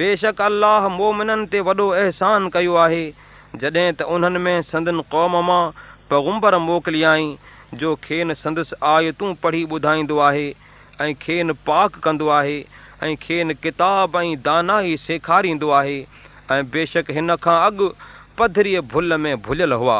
बेशक अलाह मोमिननि ते वॾो अहसान कयो आहे जॾहिं त उन्हनि में संदन क़ौम मां पैगुंबर मोकिलियई जो खेनि संदसि आयतूं पढ़ी ॿुधाईंदो आहे ऐं खेनि पाक कंदो आहे ऐं खेनि किताब ऐं दाना ई सेखारींदो आहे ऐं बेशक हिन खां अॻु पधरीअ भुल में भुलियल हुआ